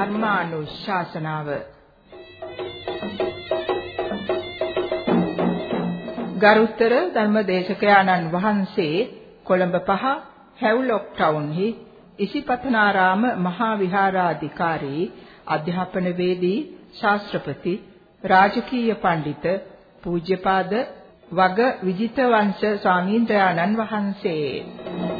ධර්මානුශාසනාව. ගරුතර ධර්මදේශක ආනන් වහන්සේ කොළඹ පහ හැව්ලොක් ටවුන්හි ඉසිපතනාරාම මහා විහාරාධිකාරී අධ්‍යාපනවේදී ශාස්ත්‍රපති රාජකීය පඬිත පූජ්‍යපාද වග විජිතවංශ ස්වාමීන්ද්‍රයාණන් වහන්සේ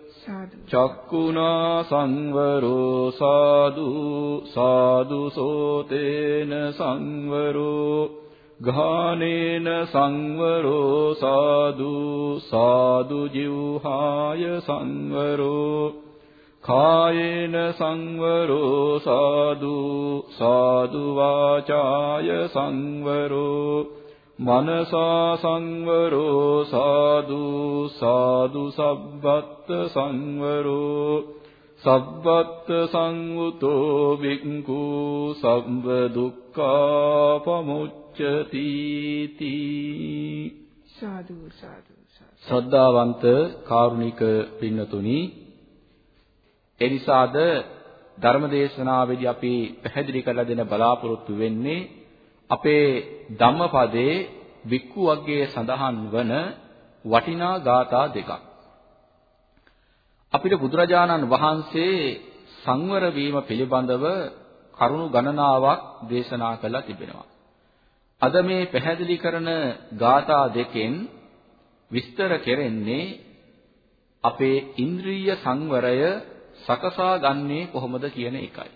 චක්කුණා සංවරෝ සාදු සාදු සෝතේන සංවරෝ ගානේන සංවරෝ සාදු සාදු ජීවහාය සංවරෝ කායේන සංවරෝ සාදු සාදු වාචාය සංවරෝ මනසා සංවරෝ සාදු සාදු සබ්බත් සංවරෝ. සබ්බත් සංවුතෝ වික්ඛු සම්බ දුක්ඛා පමුච්ඡති සාදු සාදු ශ්‍රද්ධාවන්ත කාරුණික පින්නතුනි එනිසාද ධර්මදේශනාවේදී අපි පැහැදිලි කරලා දෙන බලාපොරොත්තු වෙන්නේ අපේ ධම්මපදයේ වික්ඛු වර්ගයේ සඳහන් වන වටිනා ගාථා දෙකක්. අපිට බුදුරජාණන් වහන්සේ සංවර වීම පිළිබඳව කරුණු ගණනාවක් දේශනා කළා තිබෙනවා. අද මේ පැහැදිලි කරන ගාථා දෙකෙන් විස්තර කෙරෙන්නේ අපේ ඉන්ද්‍රිය සංවරය සකසා ගන්නේ කොහොමද කියන එකයි.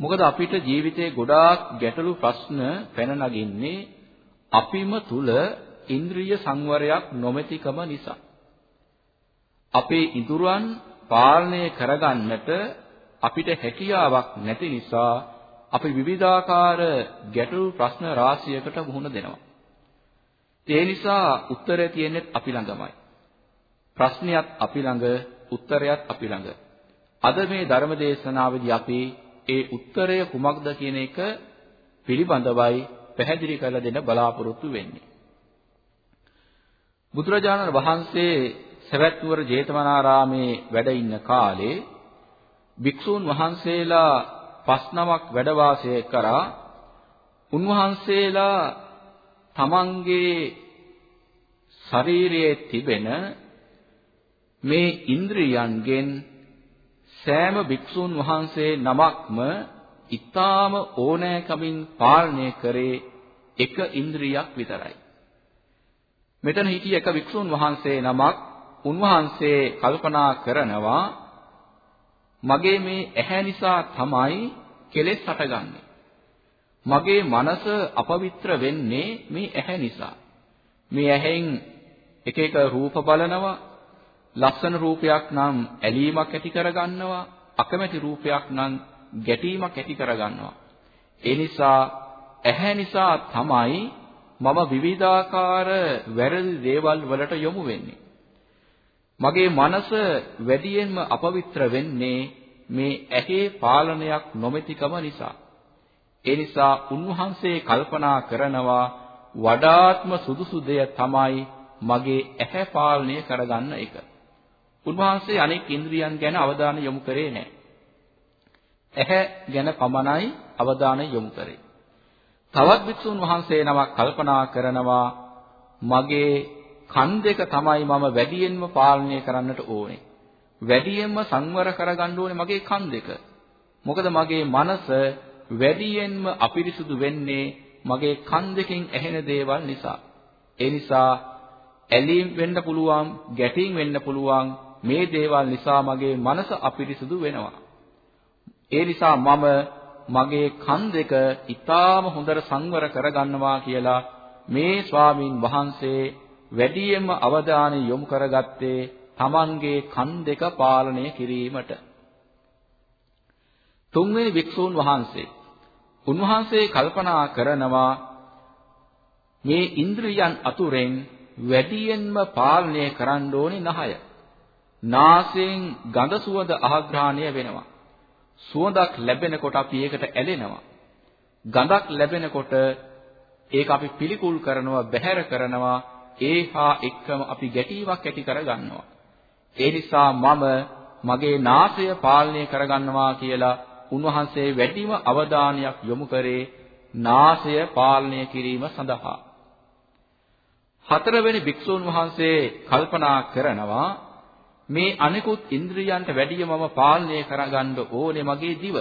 මොකද අපිට ජීවිතේ ගොඩාක් ගැටලු ප්‍රශ්න පැන නගින්නේ අපිම තුල ඉන්ද්‍රිය සංවරයක් නොමැතිකම නිසා. අපේ ඉඳුරන් පාලනය කරගන්නට අපිට හැකියාවක් නැති නිසා අපි විවිධාකාර ගැටලු ප්‍රශ්න රාශියකට මුහුණ දෙනවා. ඒ නිසා උත්තරය තියෙන්නේ අපි ළඟමයි. ප්‍රශ්නයත් අපි ළඟ, උත්තරයත් අපි ළඟ. අද මේ ධර්ම දේශනාවේදී අපි ඒ උත්තරය කුමක්ද කියන එක පිළිබඳවයි පැහැදිලි කරලා දෙන්න බලාපොරොත්තු වෙන්නේ. බුදුරජාණන් වහන්සේ සවැත් නුවර ජේතවනාරාමේ වැඩ ඉන්න කාලේ භික්ෂූන් වහන්සේලා පස් නමක් වැඩ වාසය කරා උන්වහන්සේලා තමන්ගේ ශරීරයේ තිබෙන මේ ඉන්ද්‍රියන්ගෙන් සෑම භික්ෂුන් වහන්සේ නමක්ම ඊටාම ඕනෑකමින් පාලනය කරේ එක ඉන්ද්‍රියක් විතරයි. මෙතන හිටිය එක භික්ෂුන් වහන්සේ නමක් උන්වහන්සේ කල්පනා කරනවා මගේ මේ ඇහැ නිසා තමයි කෙලෙස් හටගන්නේ. මගේ මනස අපවිත්‍ර වෙන්නේ මේ ඇහැ නිසා. මේ ඇහෙන් එක එක රූප බලනවා ලස්සන රූපයක් නම් ඇලීමක් ඇති කරගන්නවා අකමැති රූපයක් නම් ගැටීමක් ඇති කරගන්නවා. ඒ නිසා ඇහැ නිසා තමයි මම විවිධාකාර වැරදි දේවල් වලට යොමු වෙන්නේ. මගේ මනස වැඩියෙන්ම අපවිත්‍ර වෙන්නේ මේ ඇහි පාලනයක් නොමැතිකම නිසා. ඒ නිසා උන්වහන්සේ කල්පනා කරනවා වඩාත්ම සුදුසු දෙය තමයි මගේ ඇහැ පාලනය කරගන්න එක. උන්වහන්සේ අනෙක් ඉන්ද්‍රියන් ගැන අවධානය යොමු කරේ නැහැ. ඇහැ ගැන පමණයි අවධානය යොමු කරේ. තවත් භික්ෂුන් වහන්සේ නමක් කල්පනා කරනවා මගේ කන් දෙක තමයි මම වැඩියෙන්ම පාලනය කරන්නට ඕනේ. වැඩියෙන්ම සංවර කරගන්න ඕනේ මගේ කන් දෙක. මොකද මගේ මනස වැඩියෙන්ම අපිරිසුදු වෙන්නේ මගේ කන් දෙකෙන් ඇහෙන දේවල් නිසා. ඒ නිසා ඇලීම් වෙන්න පුළුවන්, ගැටීම් වෙන්න පුළුවන්, මේ දේවල් නිසා මගේ මනස අපිරිසුදු වෙනවා. ඒ නිසා මම මගේ කන් දෙක ඊටාම හොඳට සංවර කරගන්නවා කියලා මේ ස්වාමින් වහන්සේ වැඩියෙන්ම අවධානය යොමු කරගත්තේ Tamanගේ කන් දෙක පාලනය කිරීමට. තුන්වෙනි භික්ෂූන් වහන්සේ උන්වහන්සේ කල්පනා කරනවා මේ ඉන්ද්‍රියන් අතුරෙන් වැඩියෙන්ම පාලනය කරන්න ඕනේ නහය. නාසයෙන් ගඳ සුවඳ ආග්‍රහණය වෙනවා. සුවඳක් ලැබෙනකොට අපි ඒකට ඇලෙනවා. ගඳක් ලැබෙනකොට ඒක අපි පිළිකුල් කරනවා, බැහැර කරනවා. ඒහා එක්කම අපි ගැටීමක් ඇති කරගන්නවා. ඒ නිසා මම මගේ නාසය පාලනය කරගන්නවා කියලා උන්වහන්සේ වැඩිම අවධානයක් යොමු කරේ නාසය පාලනය කිරීම සඳහා. හතරවෙනි භික්ෂූන් වහන්සේ කල්පනා කරනවා මේ අනිකුත් ඉන්ද්‍රියන්ට වැඩිය මම පාලනය කරගන්න ඕනේ මගේ දිව.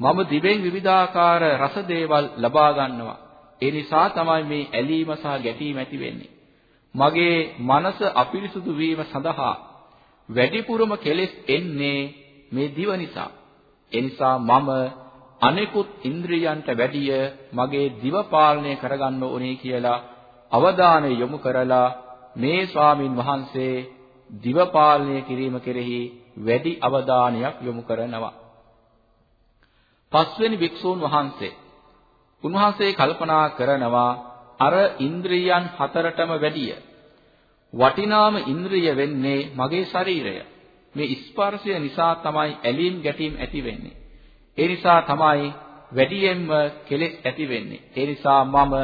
මම දිවෙන් විවිධාකාර රස දේවල් ලබා ගන්නවා. ඒ නිසා තමයි මේ ඇලීම සහ ගැටීම ඇති වෙන්නේ. මගේ මනස අපිරිසුදු වීම සඳහා වැඩිපුරම කෙලෙස් එන්නේ මේ දිව නිසා. ඒ නිසා මම අනෙකුත් ඉන්ද්‍රියන්ට වැඩිය මගේ දිව පාලනය කරගන්න ඕනේ කියලා අවධානය යොමු කරලා මේ ස්වාමින් වහන්සේ දිව පාලනය කිරීම කෙරෙහි වැඩි අවධානයක් යොමු කරනවා. පස්වෙනි භික්ෂූන් වහන්සේ උන්වහන්සේ කල්පනා කරනවා අර ඉන්ද්‍රියන් හතරටම වැඩිය වටිනාම ඉන්ද්‍රිය වෙන්නේ මගේ ශරීරය. මේ ස්පර්ශය නිසා තමයි ඇලීම් ගැටීම් ඇති වෙන්නේ. ඒ නිසා තමයි වැඩියෙන්ම කෙලෙස් ඇති වෙන්නේ. ඒ නිසා මම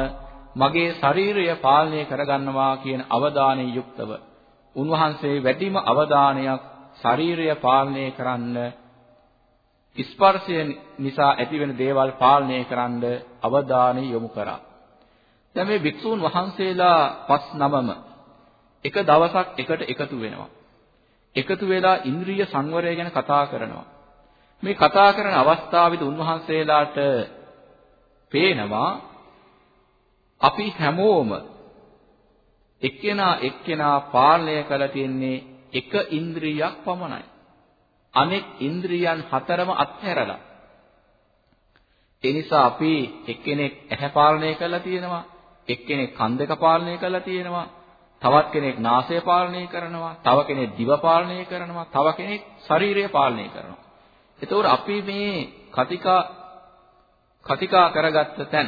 මගේ ශරීරය පාලනය කරගන්නවා කියන අවධානයෙන් යුක්තව උන්වහන්සේ වැඩිම අවධානයක් ශරීරය පාලනය කරන්න ස්පර්ශය නිසා ඇතිවෙන දේවල් පාලනය කරන්න අවධානය යොමු කරා. දැන් මේ භික්ෂූන් වහන්සේලා පස් නමම එක දවසක් එකට එකතු වෙනවා. එකතු වෙලා ඉන්ද්‍රිය සංවරය ගැන කතා කරනවා. මේ කතා කරන අවස්ථාවේදී උන්වහන්සේලාට පේනවා අපි හැමෝම එක්කෙනා එක්කෙනා පාලනය කරලා තියන්නේ එක ඉන්ද්‍රියක් පමණයි. අනෙක් ඉන්ද්‍රියන් හතරම අත්හැරලා. ඒ නිසා අපි එක්කෙනෙක් ඇහැ පාලනය කරලා තියෙනවා, එක්කෙනෙක් කන් දෙක පාලනය කරලා තියෙනවා, තවත් කෙනෙක් නාසය පාලනය කරනවා, තව කෙනෙක් දිව පාලනය කරනවා, තව කෙනෙක් ශරීරය පාලනය කරනවා. එතකොට අපි මේ කතිකා කතිකා කරගත්ත තැන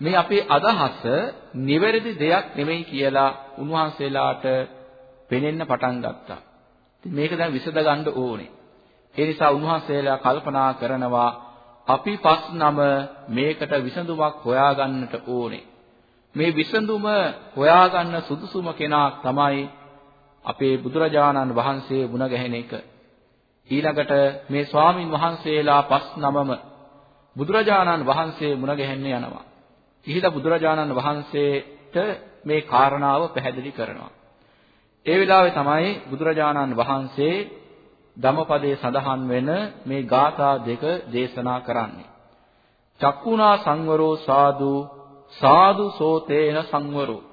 මේ අපේ අදහස නිවැරදි දෙයක් නෙමෙයි කියලා උන්වහන්සේලාට පෙනෙන්න පටන් ගත්තා. ඉතින් මේක දැන් විසඳ ගන්න ඕනේ. ඒ නිසා උන්වහන්සේලා කල්පනා කරනවා අපි පස් නම මේකට විසඳුමක් හොයාගන්නට ඕනේ. මේ විසඳුම හොයාගන්න සුදුසුම කෙනා තමයි අපේ බුදුරජාණන් වහන්සේ මුණ ගැහෙන එක. ඊළඟට මේ ස්වාමින් වහන්සේලා පස් නමම බුදුරජාණන් වහන්සේ මුණ ගැහෙන්න යනවා. ඉහිලා බුදුරජාණන් වහන්සේට මේ කාරණාව පැහැදිලි කරනවා. ඒ වෙලාවේ තමයි බුදුරජාණන් වහන්සේ ධම්මපදයේ සඳහන් වෙන මේ ගාථා දෙක දේශනා කරන්නේ. චක්කුණා සංවරෝ සාදු සාදු සෝතේන සංවරෝ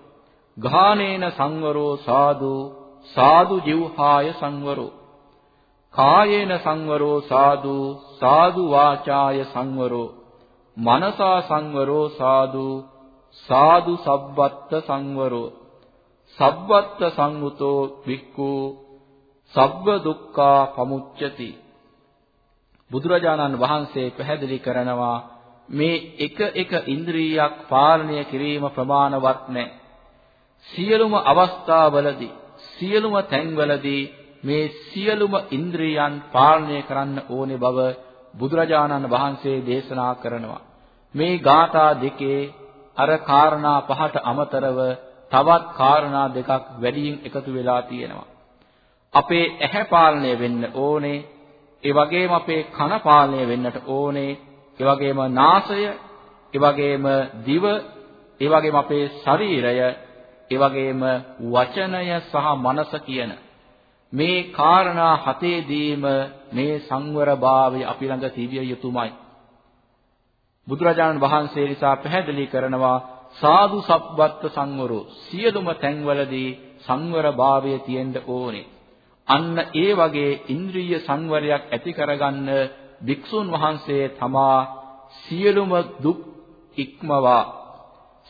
ගානේන සංවරෝ සාදු සාදු ජීවහාය සංවරෝ කායේන සංවරෝ සාදු සාදු වාචාය සංවරෝ මනසා සංවරෝ සාදු සාදු සබ්බත්ත සංවරෝ. සබ්බත්ත සංවුතෝ වික්ඛු සබ්බ දුක්ඛා පමුච්චති බුදුරජාණන් වහන්සේ පැහැදිලි කරනවා මේ එක එක ඉන්ද්‍රියක් පාලනය කිරීම ප්‍රමාණවත් නැහැ සියලුම අවස්ථාවලදී සියලුම තැන්වලදී මේ සියලුම ඉන්ද්‍රියන් පාලනය කරන්න ඕනේ බව බුදුරජාණන් වහන්සේ දේශනා කරනවා. මේ ගාථා දෙකේ අර කාරණා පහට අමතරව තවත් කාරණා දෙකක් වැඩියෙන් එකතු වෙලා තියෙනවා. අපේ ඇහැ පාලනය වෙන්න ඕනේ. ඒ වගේම අපේ කන පාලනය වෙන්නට ඕනේ. ඒ වගේම නාසය, ඒ වගේම දිව, ඒ වගේම අපේ ශරීරය, ඒ වගේම වචනය සහ මනස කියන මේ කාරණා හතේදීම මේ සංවරභාවය අපි ළඟ තිබිය යුතුමයි. බුදුරජාණන් වහන්සේ නිසා පැහැදිලි කරනවා සාදු සබ්බත් සංවරෝ සියලුම තැන්වලදී සංවරභාවය තියෙන්න ඕනේ. අන්න ඒ වගේ ඉන්ද්‍රිය සංවරයක් ඇති කරගන්න භික්ෂුන් වහන්සේ තමා සියලුම දුක් ඉක්මවා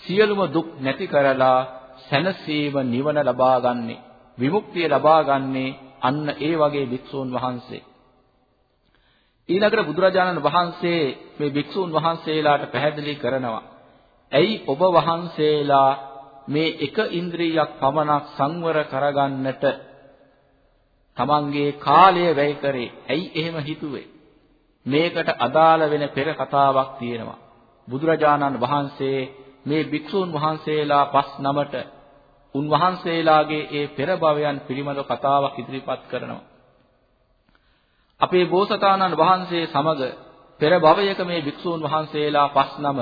සියලුම දුක් නැති කරලා සැනසීම නිවන ලබා ගන්නේ විමුක්තිය ලබා ගන්නේ අන්න ඒ වගේ භික්ෂුන් වහන්සේ. ඊළඟට බුදුරජාණන් වහන්සේ මේ භික්ෂූන් වහන්සේලාට පැහැදිලි කරනවා. ඇයි ඔබ වහන්සේලා මේ එක ඉන්ද්‍රියක් පමණක් සංවර කරගන්නට තමන්ගේ කාලය වැය කරේ. ඇයි එහෙම හිතුවේ? මේකට අදාළ වෙන පෙර කතාවක් තියෙනවා. බුදුරජාණන් වහන්සේ මේ භික්ෂූන් වහන්සේලා පස් නමට උන්වහන්සේලාගේ ඒ පෙර භවයන් පිළිබඳ කතාවක් ඉදිරිපත් කරනවා. අපේ බෝසතාණන් වහන්සේ සමග පෙර භවයක මේ භික්ෂූන් වහන්සේලා පස් නම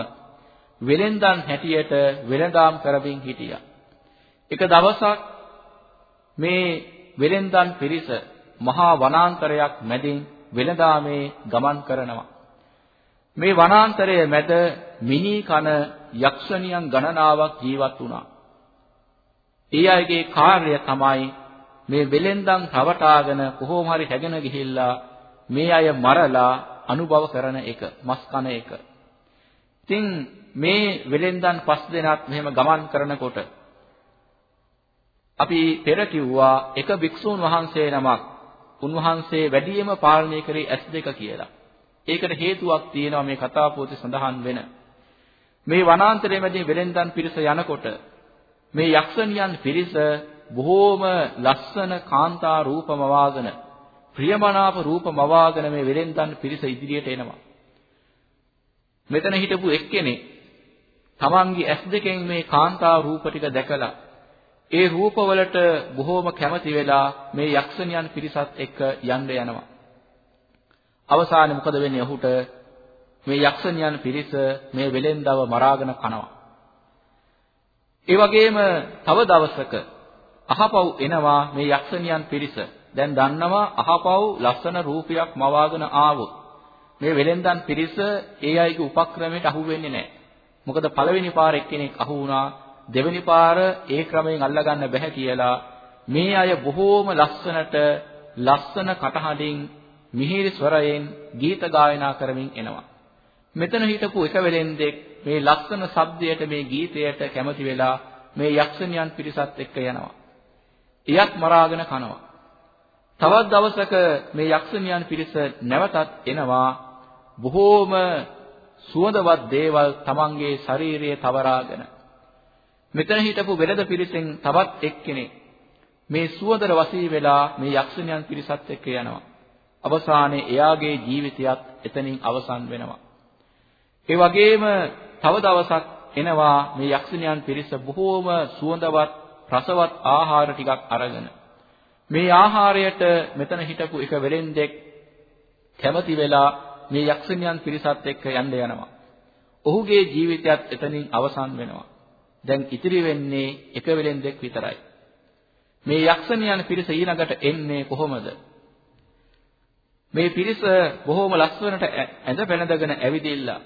වෙලෙන්දන් හැටියට වෙලඳාම් කරමින් හිටියා. එක දවසක් මේ වෙලෙන්දන් පිරිස මහා වනාන්තරයක් මැදින් වෙලඳාමේ ගමන් කරනවා. මේ වනාන්තරයේ මැද මිනී කන යක්ෂණියන් ගණනාවක් ජීවත් වුණා. ඒ අයගේ කාර්යය තමයි මේ වෙලෙන්දන් රවටාගෙන කොහොම හරි හැගෙන ගිහිල්ලා මේ අය මරලා අනුභව කරන එක, මස් කන එක. ඉතින් මේ වෙලෙන්දන් පස් දෙනාත් මෙහෙම ගමන් කරනකොට අපි පෙර කිව්වා එක භික්ෂූන් වහන්සේ නමක් උන්වහන්සේ වැඩියම පාලනය කරේ S2 කියලා. ඒකට හේතුවක් තියෙනවා මේ කතා පොතේ සඳහන් වෙන. මේ වනාන්තරයේ මැදින් වෙලෙන්දන් පිරිස යනකොට මේ යක්ෂණියන් පිරිස බොහෝම ලස්සන කාන්තා රූපම වාගෙන ප්‍රියමනාප රූපම වාගෙන මේ වෙලෙන්දන් පිරිස ඉදිරියට එනවා. මෙතන හිටපු එක්කෙනෙක් තමන්ගේ ඇස් දෙකෙන් මේ කාන්තා රූප ටික දැකලා ඒ රූපවලට බොහෝම කැමති වෙලා මේ යක්ෂණියන් පිරිසත් එක්ක යන්න යනවා. අවසානයේ මොකද වෙන්නේ ඔහුට මේ යක්ෂණියන් පිරිස මේ වෙලෙන්දව මරාගෙන කනවා. ඒ වගේම තව දවසක අහපව් එනවා මේ යක්ෂණියන් පිරිස. දැන් දන්නවා අහපව් ලස්සන රූපයක් මවාගෙන ආවොත් මේ වෙලෙන්දන් පිරිස ඒ අයගේ උපක්‍රමයට අහු වෙන්නේ නැහැ. මොකද පළවෙනි පාර එක්කෙනෙක් අහු වුණා දෙවෙනි පාර ඒ ක්‍රමයෙන් අල්ලගන්න බැහැ කියලා මේ අය බොහෝම ලස්සනට ලස්සන කටහඬින් මිහිරි ස්වරයෙන් ගීත ගායනා කරමින් එනවා. මෙතන හිටපු එක වෙලෙන්දෙක් මේ ලස්සන ශබ්දයට මේ ගීතයට කැමති වෙලා මේ යක්ෂණියන් පිරිසත් එක්ක යනවා. එයත් මරාගෙන කනවා. තවත් දවසක මේ යක්ෂණියන් පිරිස නැවතත් එනවා බොහෝම සුවඳවත් දේවල් තමන්ගේ ශරීරයේ තවරාගෙන. මෙතන හිටපු වෙලද පිරිසෙන් තවත් එක්කෙනෙක් මේ සුවඳර වසී වෙලා මේ යක්ෂණියන් පිරිසත් එක්ක යනවා. අවසානයේ එයාගේ ජීවිතයත් එතනින් අවසන් වෙනවා. ඒ වගේම තව දවසක් එනවා මේ යක්ෂණයන් පිරිස බොහෝම සුවඳවත් රසවත් ආහාර ටිකක් අරගෙන මේ ආහාරයට මෙතන හිටපු එක වෙලෙන්දෙක් කැමති වෙලා මේ යක්ෂණයන් පිරිසත් එක්ක යන්න යනවා. ඔහුගේ ජීවිතයත් එතනින් අවසන් වෙනවා. දැන් ඉතිරි වෙන්නේ එක වෙලෙන්දෙක් විතරයි. මේ යක්ෂණයන් පිරිස ඊළඟට එන්නේ කොහොමද? මේ පිරිස බොහොම ලස්සනට ඇඳ පැනදගෙන ඇවිදිලා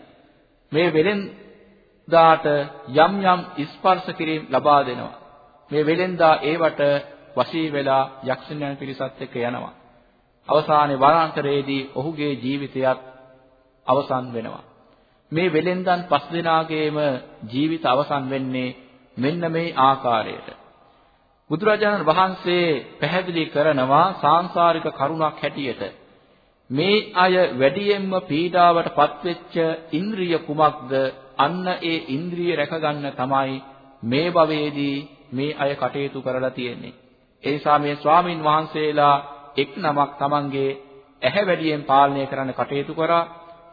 මේ වෙලෙන්දාට යම් යම් ස්පර්ශ කිරීම ලබා දෙනවා. මේ වෙලෙන්දා ඒවට වශී වෙලා යක්ෂණයන් පිරිසත් එක්ක යනවා. අවසානයේ වනාන්තරයේදී ඔහුගේ ජීවිතයත් අවසන් වෙනවා. මේ වෙලෙන්දන් පස් දෙනාගේම ජීවිත අවසන් වෙන්නේ මෙන්න මේ ආකාරයට. බුදුරජාණන් වහන්සේ පැහැදිලි කරනවා සාංශාරික කරුණක් හැටියට මේ අය වැඩියෙන්ම පීඩාවට පත්වෙච්ච ඉන්ද්‍රිය කුමක්ද? අන්න ඒ ඉන්ද්‍රිය රැකගන්න තමයි මේ භවයේදී මේ අය කටයුතු කරලා තියෙන්නේ. ඒ නිසා මේ ස්වාමින් වහන්සේලා එක් නමක් තමන්ගේ ඇහැ වැඩියෙන් පාලනය කරන්න කටයුතු කරා.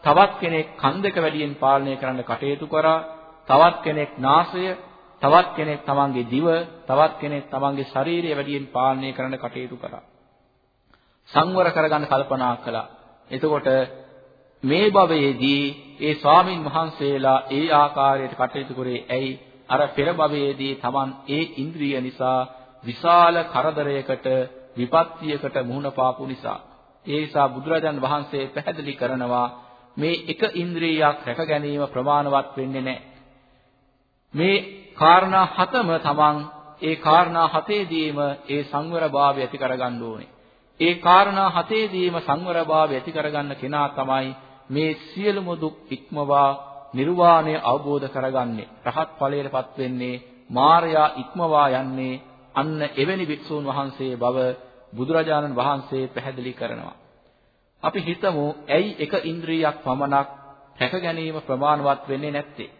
තවත් කෙනෙක් කන් දෙක වැඩියෙන් පාලනය කරන්න කටයුතු කරා. තවත් කෙනෙක් නාසය, තවත් කෙනෙක් තමන්ගේ දිව, තවත් කෙනෙක් තමන්ගේ ශරීරය වැඩියෙන් පාලනය කරන්න කටයුතු කරා. සංවර කරගන්න කල්පනා කළා. එතකොට මේ භවයේදී ඒ ස්වාමින් වහන්සේලා ඒ ආකාරයට කටයුතු කරේ ඇයි? අර පෙර භවයේදී Taman ඒ ඉන්ද්‍රිය නිසා විශාල කරදරයකට විපත්තියකට මුහුණ පාපු නිසා. ඒ නිසා බුදුරජාන් වහන්සේ පැහැදිලි කරනවා මේ එක ඉන්ද්‍රියක් රැක ගැනීම ප්‍රමාණවත් වෙන්නේ නැහැ. මේ කාරණා හතම Taman ඒ කාරණා හතේදීම ඒ සංවරභාවය ඇති කරගන්න ඕනේ. ඒ කාරණා හතේදීම සංවරභාවය ඇති කරගන්න කෙනා තමයි මේ සියලුම දුක් ඉක්මවා නිර්වාණය අවබෝධ කරගන්නේ. රහත් ඵලයටපත් වෙන්නේ මාර්යා ඉක්මවා යන්නේ අන්න එවැනි වික්ෂූන් වහන්සේ බව බුදුරජාණන් වහන්සේ පැහැදිලි කරනවා. අපි හිතමු ඇයි එක ඉන්ද්‍රියක් පමණක් රැක ගැනීම ප්‍රමාණවත් වෙන්නේ නැත්තේ?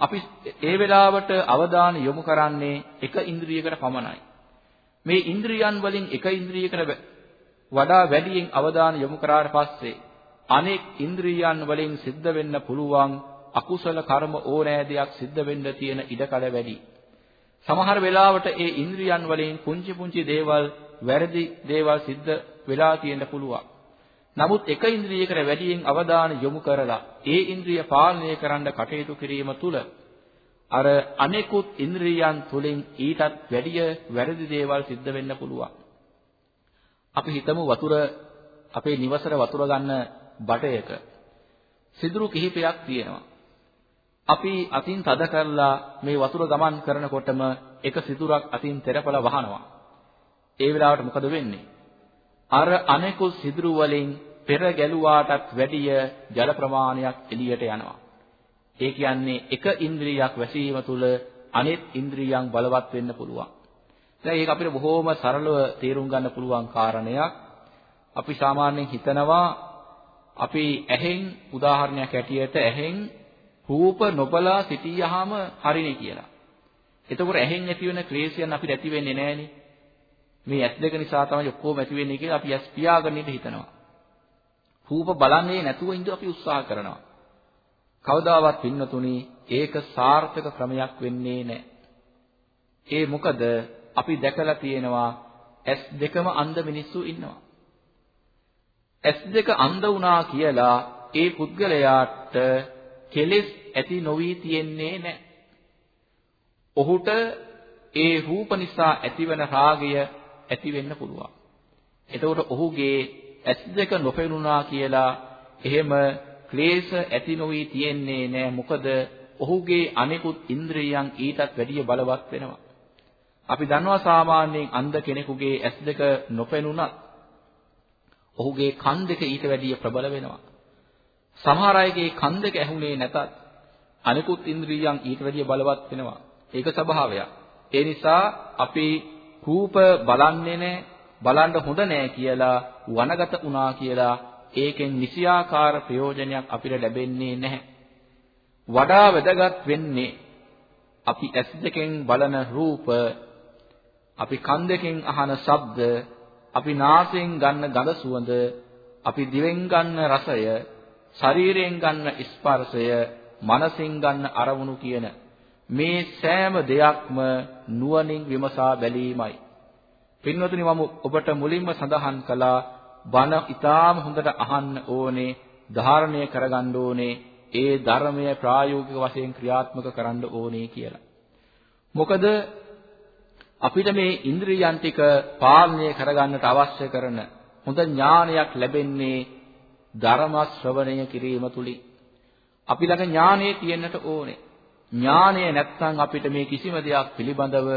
අපි ඒ වෙලාවට අවධානය යොමු කරන්නේ එක ඉන්ද්‍රියකට පමණයි. මේ ඉන්ද්‍රියන් වලින් එක ඉන්ද්‍රියකට වඩා වැඩියෙන් අවධානය යොමු කරාට පස්සේ අනෙක් ඉන්ද්‍රියන් වලින් සිද්ධ වෙන්න පුළුවන් අකුසල කර්ම ඕනෑ දෙයක් සිද්ධ වෙන්න තියෙන ඉඩකඩ වැඩි. සමහර වෙලාවට ඒ ඉන්ද්‍රියන් වලින් පුංචි පුංචි දේවල් වැරදි දේවල් සිද්ධ වෙලා තියෙන්න පුළුවන්. නමුත් එක ඉන්ද්‍රියයකට වැඩියෙන් අවධානය යොමු කරලා ඒ ඉන්ද්‍රිය පාලනය කරන්න කටයුතු කිරීම තුළ අර අනෙකුත් ඉන්ද්‍රියයන් තුලින් ඊටත් වැඩිය වැරදි දේවල් සිද්ධ වෙන්න පුළුවන්. අපි හිතමු වතුර අපේ නිවසට වතුර ගන්න බටයක සිදුරු කිහිපයක් තියෙනවා. අපි අතින් තද කරලා මේ වතුර ගමන් කරනකොටම එක සිදුරක් අතින් තෙරපලා වහනවා. ඒ වෙලාවට මොකද වෙන්නේ? අර අනෙකුත් සිදුරු වලින් පෙර ගැලුවාටත් වැඩිය ජල ප්‍රමාණයක් එළියට යනවා. ඒ කියන්නේ එක ඉන්ද්‍රියක් වැසීම තුළ අනෙත් ඉන්ද්‍රියයන් බලවත් වෙන්න පුළුවන්. දැන් ඒක අපිට බොහොම සරලව තේරුම් ගන්න පුළුවන් කාරණයක්. අපි සාමාන්‍යයෙන් හිතනවා අපි ඇහෙන් උදාහරණයක් ඇටියට ඇහෙන් රූප නොබලා සිටියාම හරිනේ කියලා. එතකොට ඇහෙන් ඇති වෙන ක්ලේශයන් අපිට ඇති වෙන්නේ නැහනේ. මේ ඇස් දෙක නිසා තමයි ඔක්කොම ඇති වෙන්නේ කියලා අපි ඇස් පියාගෙන ඉඳ හිතනවා. රූප බලන්නේ නැතුව ඉඳ අපි උත්සාහ කරනවා. කවදාවත් පින්නතුණි ඒක සාර්ථක ක්‍රමයක් වෙන්නේ නැහැ. ඒ මොකද අපි දැකලා තියෙනවා ඇස් දෙකම අන්ධ මිනිස්සු ඉන්නවා. ඇස් දෙක අන්ධ වුණා කියලා ඒ පුද්ගලයාට කෙලෙස් ඇති නොවි තියෙන්නේ නැහැ. ඔහුට ඒ රූප නිසා ඇතිවන රාගය ඇති වෙන්න පුළුවන්. එතකොට ඔහුගේ ඇස් දෙක නොපෙනුණා කියලා එහෙම ක්ලේශ ඇති නොවි තියෙන්නේ නැහැ. මොකද ඔහුගේ අනෙකුත් ඉන්ද්‍රියයන් ඊටත් වැඩිය බලවත් වෙනවා. අපි දන්නවා සාමාන්‍යයෙන් අන්ධ කෙනෙකුගේ ඇස් දෙක නොපෙනුණත් ඔහුගේ කන් දෙක ඊට වැඩිය ප්‍රබල වෙනවා. සමහර අයගේ කන් දෙක ඇහුනේ නැතත් අනිකුත් ඉන්ද්‍රියයන් ඊට වැඩිය බලවත් වෙනවා. ඒක ස්වභාවයක්. ඒ නිසා අපි රූප බලන්නේ නැහැ, බලන්න හොඳ නැහැ කියලා වනගත වුණා කියලා ඒකෙන් නිසියාකාර ප්‍රයෝජනයක් අපිට ලැබෙන්නේ නැහැ. වඩා වැදගත් වෙන්නේ අපි ඇස් දෙකෙන් බලන රූප, අපි කන් දෙකෙන් අහන ශබ්ද, අපි නාසයෙන් ගන්න ගඳ සුවඳ, අපි දිවෙන් ගන්න රසය, ශරීරයෙන් ගන්න ස්පර්ශය, මනසින් ගන්න අරමුණු කියන මේ සෑම දෙයක්ම නුවණින් විමසා බැලීමයි. පින්වතුනි මම ඔබට මුලින්ම සඳහන් කළා බණ ඊටාම හොඳට අහන්න ඕනේ, ධාරණය කරගන්න ඕනේ, ඒ ධර්මය ප්‍රායෝගික වශයෙන් ක්‍රියාත්මක කරන්න ඕනේ කියලා. මොකද අපිට මේ ඉන්ද්‍රියයන් ටික පාලනය කරගන්නට අවශ්‍ය කරන හොඳ ඥානයක් ලැබෙන්නේ ධර්ම ශ්‍රවණය කිරීම තුලින්. අපි ළඟ ඥානෙ තියෙන්නට ඕනේ. ඥානය නැත්නම් අපිට මේ කිසිම දෙයක් පිළිබඳව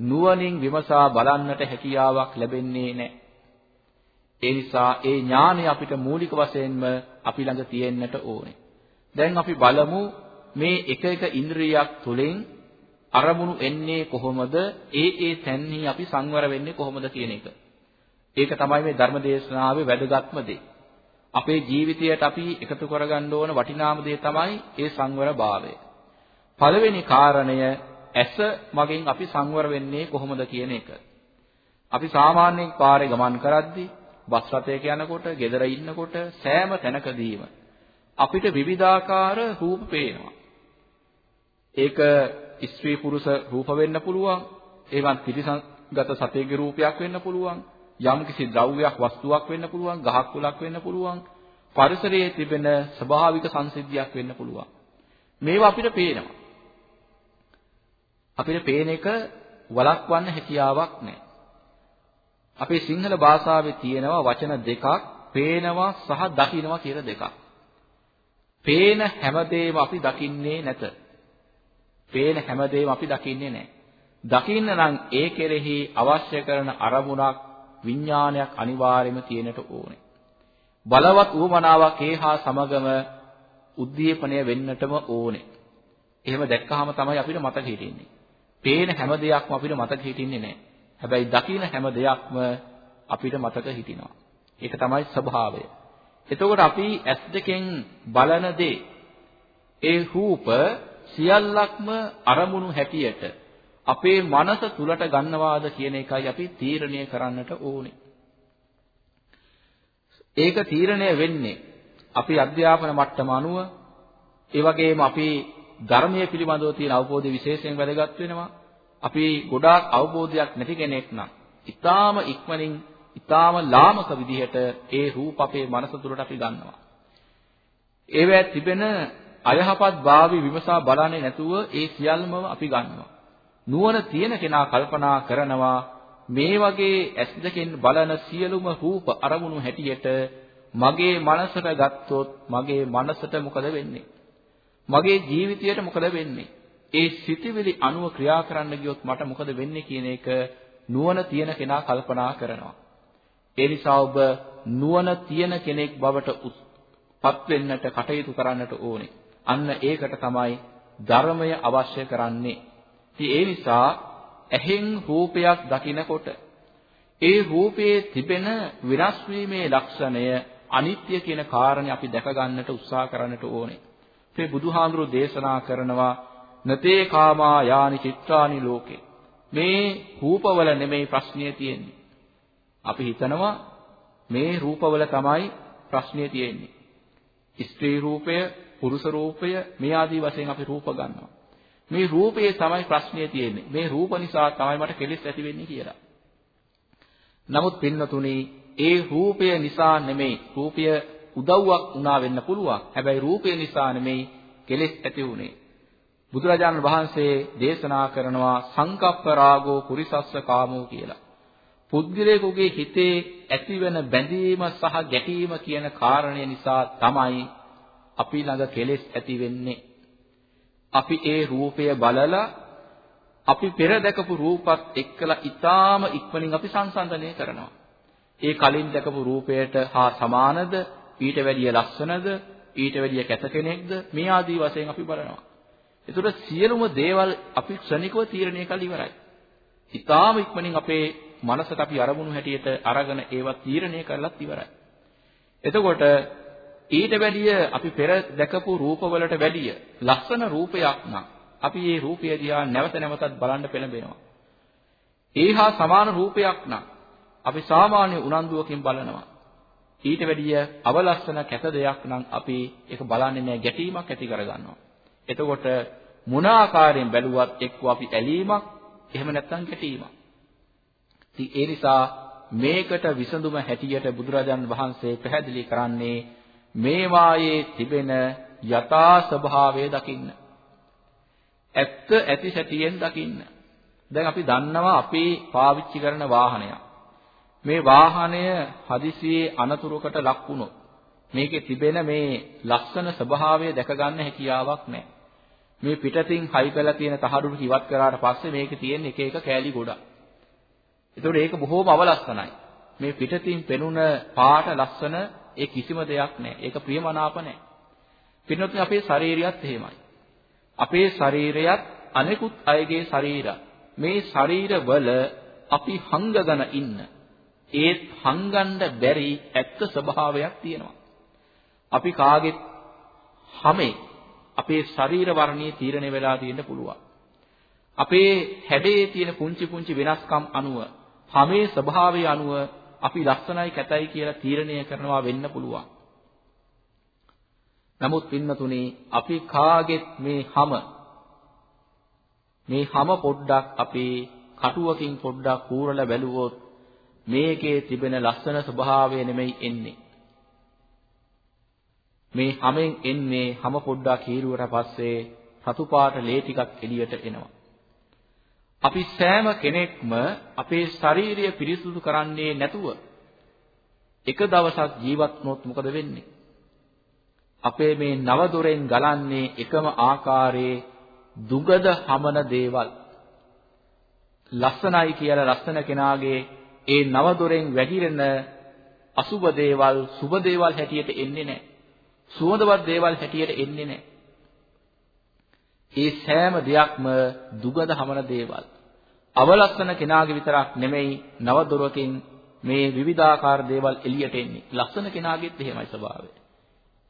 නුවණින් විමසා බලන්නට හැකියාවක් ලැබෙන්නේ නැහැ. ඒ නිසා ඒ ඥානය අපිට මූලික වශයෙන්ම අපි ළඟ තියෙන්නට ඕනේ. දැන් අපි බලමු මේ එක එක ඉන්ද්‍රියක් තුලින් අරමුණු එන්නේ කොහොමද? ඒ ඒ තැන්හි අපි සංවර වෙන්නේ කොහොමද කියන එක. ඒක තමයි මේ ධර්ම දේශනාවේ වැදගත්ම දේ. අපේ ජීවිතයට අපි එකතු කරගන්න ඕන වටිනාම දේ තමයි ඒ සංවර භාවය. පළවෙනි කාරණය ඇස මගෙන් අපි සංවර වෙන්නේ කොහොමද කියන එක. අපි සාමාන්‍යයෙන් පාරේ ගමන් කරද්දී බස් රථයක යනකොට, ගෙදර ඉන්නකොට සෑම තැනකදීම අපිට විවිධාකාර රූප පේනවා. ඒක ස්ත්‍රී පුරුෂ රූප වෙන්න පුළුවන්. ඒවත් ත්‍රිසංගත සතේගේ රූපයක් වෙන්න පුළුවන්. යම්කිසි ද්‍රව්‍යයක් වස්තුවක් වෙන්න පුළුවන්. ගහක් කුලක් වෙන්න පුළුවන්. පරිසරයේ තිබෙන ස්වභාවික සංසිද්ධියක් වෙන්න පුළුවන්. මේවා අපිට පේනවා. අපිට පේන එක වළක්වන්න හැකියාවක් නැහැ. අපේ සිංහල භාෂාවේ තියෙනවා වචන දෙකක් පේනවා සහ දකින්නවා කියලා දෙකක්. පේන හැමදේම අපි දකින්නේ නැත. පේන හැමදේම අපි දකින්නේ නැහැ. දකින්න නම් ඒ කෙරෙහි අවශ්‍ය කරන අරමුණක් විඥානයක් අනිවාර්යයෙන්ම තියෙනට ඕනේ. බලවත් ඌමනාවක් ඒහා සමගම උද්දීපනය වෙන්නටම ඕනේ. එහෙම දැක්කහම තමයි අපිට මතක හිටින්නේ. පේන හැම දෙයක්ම අපිට මතක හිටින්නේ නැහැ. හැබැයි දකින හැම දෙයක්ම අපිට මතක හිටිනවා. ඒක තමයි ස්වභාවය. එතකොට අපි ඇස් දෙකෙන් බලන දේ ඒ රූප සියල්ලක්ම අරමුණු හැටියට අපේ මනස තුලට ගන්නවාද කියන එකයි අපි තීරණය කරන්නට ඕනේ. ඒක තීරණය වෙන්නේ අපි අධ්‍යාපන මට්ටම අනුව ඒ වගේම අපි ධර්මයේ පිළිබඳව තියෙන අවබෝධය විශේෂයෙන් වැදගත් වෙනවා. අපි ගොඩාක් අවබෝධයක් නැති කෙනෙක් නම් ඊටාම ඉක්මනින් ඊටාම ලාමක විදිහට ඒ රූප අපේ මනස තුළට අපි ගන්නවා. ඒවැ තිබෙන අයහපත් භාවි විමසා බලන්නේ නැතුව ඒ සියල්ලම අපි ගන්නවා. නුවණ තියෙන කෙනා කල්පනා කරනවා මේ වගේ ඇස් දෙකෙන් බලන සියලුම රූප අරමුණු හැටියට මගේ මනසට ගත්තොත් මගේ මනසට මොකද වෙන්නේ? මගේ ජීවිතයට මොකද වෙන්නේ? ඒ සිතිවිලි අනුව ක්‍රියා කරන්න ගියොත් මට මොකද වෙන්නේ කියන එක නුවණ තියෙන කෙනා කල්පනා කරනවා. ඒ නිසා ඔබ නුවණ තියෙන කෙනෙක් බවට පත් වෙන්නට කටයුතු කරන්නට ඕනේ. අන්න ඒකට තමයි ධර්මය අවශ්‍ය කරන්නේ. ඉතින් ඒ නිසා ඇහෙන් රූපයක් දකිනකොට ඒ රූපයේ තිබෙන විනාශ වීමේ ලක්ෂණය අනිත්‍ය කියන කාරණේ අපි දැක ගන්නට උත්සාහ කරන්නට ඕනේ. මේ බුදුහාඳුරු දේශනා කරනවා නතේ කාමා යානි චිත්‍රානි ලෝකේ. මේ රූපවල නෙමෙයි ප්‍රශ්නේ තියෙන්නේ. අපි හිතනවා මේ රූපවල තමයි ප්‍රශ්නේ තියෙන්නේ. ස්ත්‍රී රූපය, පුරුෂ රූපය මේ ආදී වශයෙන් අපි රූප ගන්නවා. මේ රූපයේ තමයි ප්‍රශ්නේ තියෙන්නේ. මේ රූප නිසා තමයි මට කෙලෙස් ඇති වෙන්නේ කියලා. නමුත් පින්නතුනි, ඒ රූපය නිසා නෙමෙයි. රූපය උදව්වක් වුණා වෙන්න පුළුවන්. හැබැයි රූපය නිසා නෙමෙයි කෙලෙස් ඇති වුනේ. බුදුරජාණන් වහන්සේ දේශනා කරනවා සංකප්ප රාගෝ කුරිසස්ස කාමෝ කියලා. පුද්ගලයෙකුගේ හිතේ ඇතිවන බැඳීම සහ ගැටීම කියන කාරණය නිසා තමයි අපි ළඟ කෙලෙස් ඇති වෙන්නේ. අපි ඒ රූපය බලලා අපි පෙර දැකපු රූපත් එක්කලා ඊටාම ඉක්මනින් අපි සංසන්දනය කරනවා. ඒ කලින් දැකපු රූපයට හා සමානද ඊට වැඩිය ලස්සනද ඊට වැඩිය කැත කෙනෙක්ද මේ ආදී වශයෙන් අපි බලනවා. ඒතකොට සියලුම දේවල් අපි ක්ෂණිකව තීරණය කළ ඉවරයි. ඊටාම ඉක්මනින් අපේ මනසට අපි අරමුණු හැටියට අරගෙන ඒවා තීරණය කරලත් ඉවරයි. එතකොට ඊට වැඩිය අපි පෙර දැකපු රූපවලට වැඩිය ලස්සන රූපයක් නම් අපි මේ රූපය දිහා නැවත නැවතත් බලන්න පෙළඹෙනවා. ඒහා සමාන රූපයක් නම් අපි සාමාන්‍ය උනන්දුවකින් බලනවා. ඊට වැඩිය අවලස්සන කැත දෙයක් නම් අපි ඒක බලන්නේ නැහැ ගැටීමක් ඇති කරගන්නවා. එතකොට මොන ආකාරයෙන් බැලුවත් එක්ක අපි ඇලීමක් එහෙම නැත්නම් ගැටීමක්. ඉතින් ඒ නිසා මේකට විසඳුම හැටියට බුදුරජාන් වහන්සේ පැහැදිලි කරන්නේ මේවායේ තිබෙන යථා ස්වභාවය දකින්න. ඇත්ත ඇති සැටියෙන් දකින්න. දැන් අපි දන්නවා අපි පාවිච්චි කරන වාහනයක්. මේ වාහනය හදිසියේ අනතුරකට ලක් වුණොත් මේකේ තිබෙන මේ ලක්ෂණ ස්වභාවය දැක ගන්න හැකියාවක් නැහැ. මේ පිටතින් හයි කරලා තියෙන තහඩුරු ඉවත් කරාට පස්සේ මේකේ තියෙන එක එක කෑලි ගොඩක්. ඒතකොට ඒක බොහොම අවලස්සනයි. මේ පිටතින් පෙනුන පාට ලස්සන ඒ කිසිම දෙයක් නැහැ. ඒක ප්‍රියමනාප නැහැ. පින්නොත් අපේ ශරීරයත් එහෙමයි. අපේ ශරීරයත් අනෙකුත් අයගේ ශරීරය. මේ ශරීරවල අපි හංගගෙන ඉන්න ඒත් හංගන්න බැරි ඇත්ත ස්වභාවයක් තියෙනවා. අපි කාගෙත් හැමේ අපේ ශරීර වර්ණයේ තීරණය වෙලා තියෙන්න පුළුවන්. අපේ හැඩයේ තියෙන පුංචි පුංචි වෙනස්කම් අනුව හැමේ ස්වභාවය අනුව අපි ලස්සනයි කැතයි කියලා තීරණය කරනවා වෙන්න පුළුවන්. නමුත් පින්නතුනේ අපි කාගෙත් මේ හැම මේ හැම පොඩ්ඩක් අපේ කටුවකින් පොඩ්ඩක් කූරලා බැලුවොත් මේකේ තිබෙන ලස්සන ස්වභාවය නෙමෙයි එන්නේ. මේ හැමෙන් එන්නේ හැම පොඩ්ඩක් හීරුවට පස්සේ රතු පාට ලේ ටිකක් එළියට එනවා. අපි සෑම කෙනෙක්ම අපේ ශාරීරිය පිරිසුදු කරන්නේ නැතුව එක දවසක් ජීවත් වුණොත් මොකද වෙන්නේ? අපේ මේ නව දොරෙන් ගලන්නේ එකම ආකාරයේ දුගද හමන දේවල්. ලස්සනයි කියලා ලස්සන කෙනාගේ ඒ නව දොරෙන් වැగిරෙන අසුබ දේවල් සුබ දේවල් හැටියට එන්නේ නැහැ. සුවඳවත් දේවල් හැටියට එන්නේ නැහැ. ඒ සෑම දෙයක්ම දුගඳ හමන දේවල්. අවලස්සන කෙනාගේ විතරක් නෙමෙයි නව දොරකින් මේ විවිධාකාර දේවල් එළියට එන්නේ. ලස්සන කෙනාගෙත් එහෙමයි ස්වභාවය.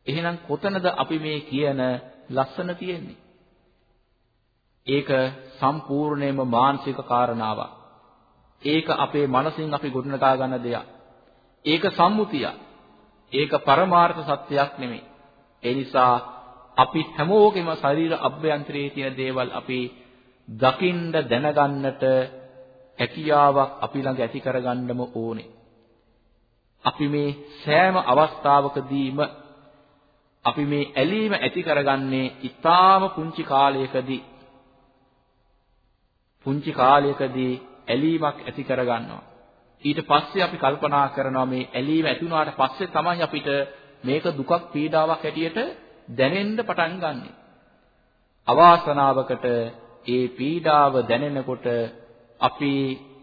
එහෙනම් කොතනද අපි මේ කියන ලස්සන තියෙන්නේ? ඒක සම්පූර්ණයෙන්ම මානසික කාරණාවක්. ඒක අපේ මනසින් අපි ගොඩනගා ගන්න දෙයක්. ඒක සම්මුතිය. ඒක පරමාර්ථ සත්‍යයක් නෙමෙයි. ඒ නිසා අපි හැමෝගෙම ශරීර අභ්‍යන්තරයේ තියෙන දේවල් අපි දකින්න දැනගන්නට හැකියාවක් අපි ළඟ ඇති කරගන්නම ඕනේ. අපි මේ සෑම අවස්ථාවකදීම අපි මේ ඇලීම ඇති කරගන්නේ ඊටාම පුංචි කාලයකදී පුංචි කාලයකදී ඇලීමක් ඇති කරගන්නවා. ඊට පස්සේ අපි කල්පනා කරනවා මේ ඇලීම ඇති වුණාට පස්සේ තමයි අපිට මේක දුකක් පීඩාවක් හැටියට දැනෙන්න පටන් ගන්නෙ. අවාසනාවකට ඒ පීඩාව දැනෙනකොට අපි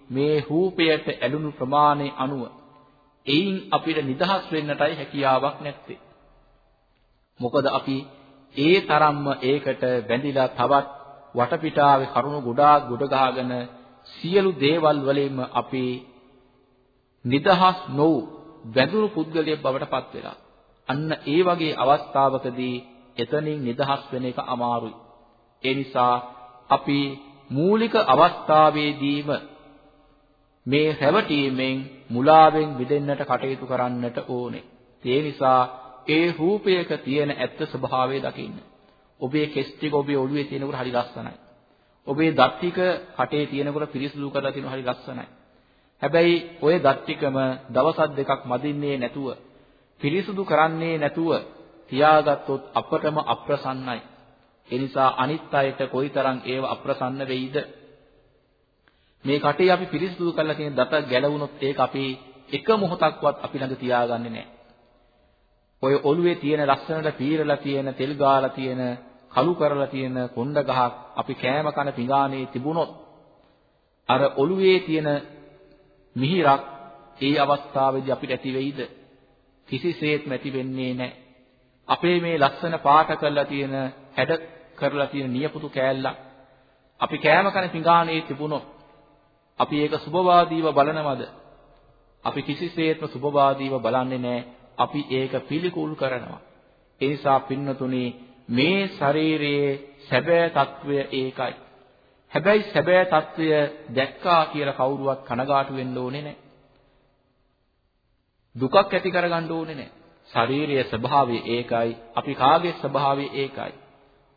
මේ රූපයට ඇලුණු ප්‍රමාණය අනුව එයින් අපිට නිදහස් වෙන්නටයි හැකියාවක් නැත්තේ. මොකද අපි ඒ තරම්ම ඒකට බැඳිලා තවත් වටපිටාවේ කරුණු ගොඩාක් ගොඩ ගහගෙන සියලු දේවල් වලින්ම අපි නිදහස් නොවු වැඳුණු පුද්ගලයෙක් බවට පත් වෙලා. අන්න ඒ වගේ අවස්ථාවකදී එතනින් නිදහස් වෙන එක අමාරුයි. ඒ නිසා අපි මූලික අවස්ථාවේදීම මේ රැවටීමෙන් මුලාවෙන් මිදෙන්නට කටයුතු කරන්නට ඕනේ. ඒ නිසා ඒ රූපයක තියෙන ඇත්ත ස්වභාවය දකින්න. ඔබේ කෙස් ටික ඔබේ ඔළුවේ තියෙනකොට හරි ලස්සනයි. ඔබේ දත් ටික කටේ තියෙනකොට පිරිසිදු කරලා තියෙනවා හරි ලස්සනයි. හැබැයි ওই දත් ටිකම දවස් දෙකක් මදින්නේ නැතුව පිරිසිදු කරන්නේ නැතුව තියාගත්තොත් අපටම අප්‍රසන්නයි. ඒ නිසා අනිත් අයට කොයිතරම් ඒව අප්‍රසන්න වෙයිද? මේ කටේ අපි පිරිසිදු කරලා තියෙන දත ගැලවුණොත් ඒක අපි එක මොහොතක්වත් අපි ළඟ තියාගන්නේ නැහැ. ඔය ඔළුවේ තියෙන ලස්සනට පීරලා තියෙන තෙල් ගාලා තියෙන කළු කරලා තියෙන කොණ්ඩ ගහක් අපි කෑම කන පිඟානේ තිබුණොත් අර ඔළුවේ තියෙන මිහිරක් ඒ අවස්ථාවේදී අපිට ඇති වෙයිද කිසිසේත්ම ඇති වෙන්නේ නැහැ අපේ මේ ලස්සන පාට කරලා තියෙන හැඩ කරලා තියෙන නියපොතු කෑල්ලක් අපි කෑම කන පිඟානේ තිබුණොත් අපි ඒක සුභවාදීව බලනවද අපි කිසිසේත්ම සුභවාදීව බලන්නේ නැහැ අපි ඒක පිළිකුල් කරනවා ඒ නිසා පින්නතුනි මේ ශරීරයේ සැබෑ తත්වය ඒකයි. හැබැයි සැබෑ తත්වය දැක්කා කියලා කවුරුවත් කනගාටු වෙන්න ඕනේ නැහැ. දුකක් ඇති කරගන්න ඕනේ නැහැ. ශාරීරික ස්වභාවය ඒකයි. අපි කාගේ ස්වභාවය ඒකයි.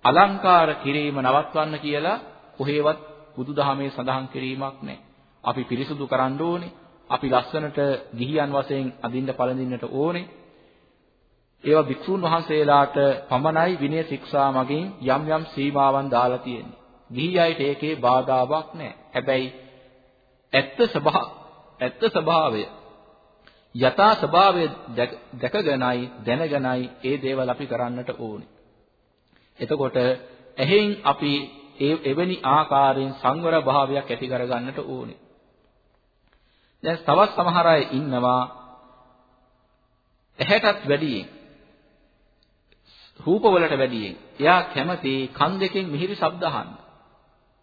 අලංකාර කිරීම නවත්වන්න කියලා කොහේවත් බුදුදහමේ සඳහන් කිරීමක් නැහැ. අපි පිරිසුදු කරන්න ඕනේ. අපි ලස්සනට ගිහියන් වශයෙන් අදින්න පළඳින්නට ඕනේ. ඒවා භික්ෂුන් වහන්සේලාට පමණයි විනය ශික්ෂා මගින් යම් යම් සීමාවන් දාලා තියෙන්නේ. ගිහි අයට ඒකේ බාධාවක් නැහැ. හැබැයි ඇත්ත ස්වභාව ඇත්ත ස්වභාවය යථා ස්වභාවය දැකගෙනයි දැනගෙනයි ඒ දේවල් අපි කරන්නට ඕනේ. එතකොට එහෙන් අපි ඒ එවැනි ආකාරයෙන් සංවර භාවයක් ඇති කරගන්නට ඕනේ. දැන් තවත් සමහර අය ඉන්නවා ඇහැටත් වැඩියෙන් රූපවලට වැඩියෙන් එයා කැමති කන් දෙකෙන් මිහිරි ශබ්ද අහන්න.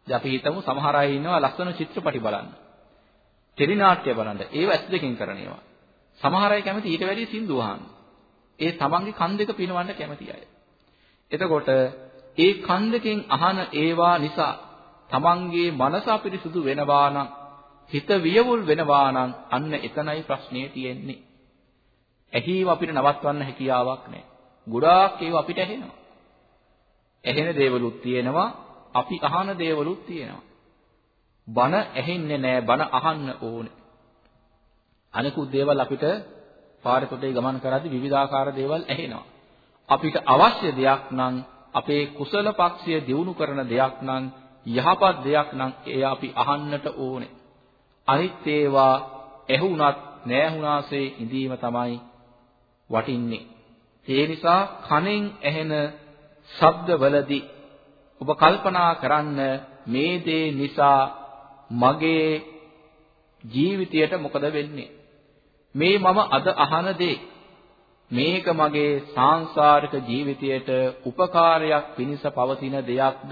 දැන් අපි හිතමු සමහර අය ඉන්නවා ලස්සන චිත්‍රපටි බලන්න. ටෙලි නාට්‍ය බලන්න. ඒව ඇස් දෙකෙන් කරන ඒවා. සමහර අය කැමති ඊට වැඩිය සින්දු අහන්න. ඒ තමන්ගේ කන් දෙක පිනවන්න කැමති අය. එතකොට ඒ කන් දෙකෙන් අහන ඒවා නිසා තමන්ගේ මනස අපිරිසුදු වෙනවා නම් හිත වියවුල් වෙනවා නම් අන්න එතනයි ප්‍රශ්නේ තියෙන්නේ. ඇහිම අපිට නවත්වන්න හැකියාවක් නැහැ. ගොඩාක් ඒවා අපිට ඇහෙනවා. ඇහෙන දේවලුත් තියෙනවා, අපි අහන දේවලුත් තියෙනවා. බන ඇහෙන්නේ නැහැ, බන අහන්න ඕනේ. අනිකුත් දේවල් අපිට පාරේ පොතේ ගමන් කරද්දී විවිධාකාර දේවල් ඇහෙනවා. අපිට අවශ්‍ය දෙයක් නම් අපේ කුසල පක්ෂය දියුණු කරන දෙයක් නම් යහපත් දෙයක් නම් ඒ අපි අහන්නට ඕනේ. අනිත් ඒවා ඇහුණත් නැහුණාසේ ඉඳීම තමයි වටින්නේ. ඒ නිසා කනෙන් ඇහෙන ශබ්දවලදී ඔබ කල්පනා කරන්න මේ දේ නිසා මගේ ජීවිතයට මොකද වෙන්නේ? මේ මම අද අහන දේ. මේක මගේ සාංශාරික ජීවිතයට උපකාරයක් පිණිස පවතින දෙයක්ද?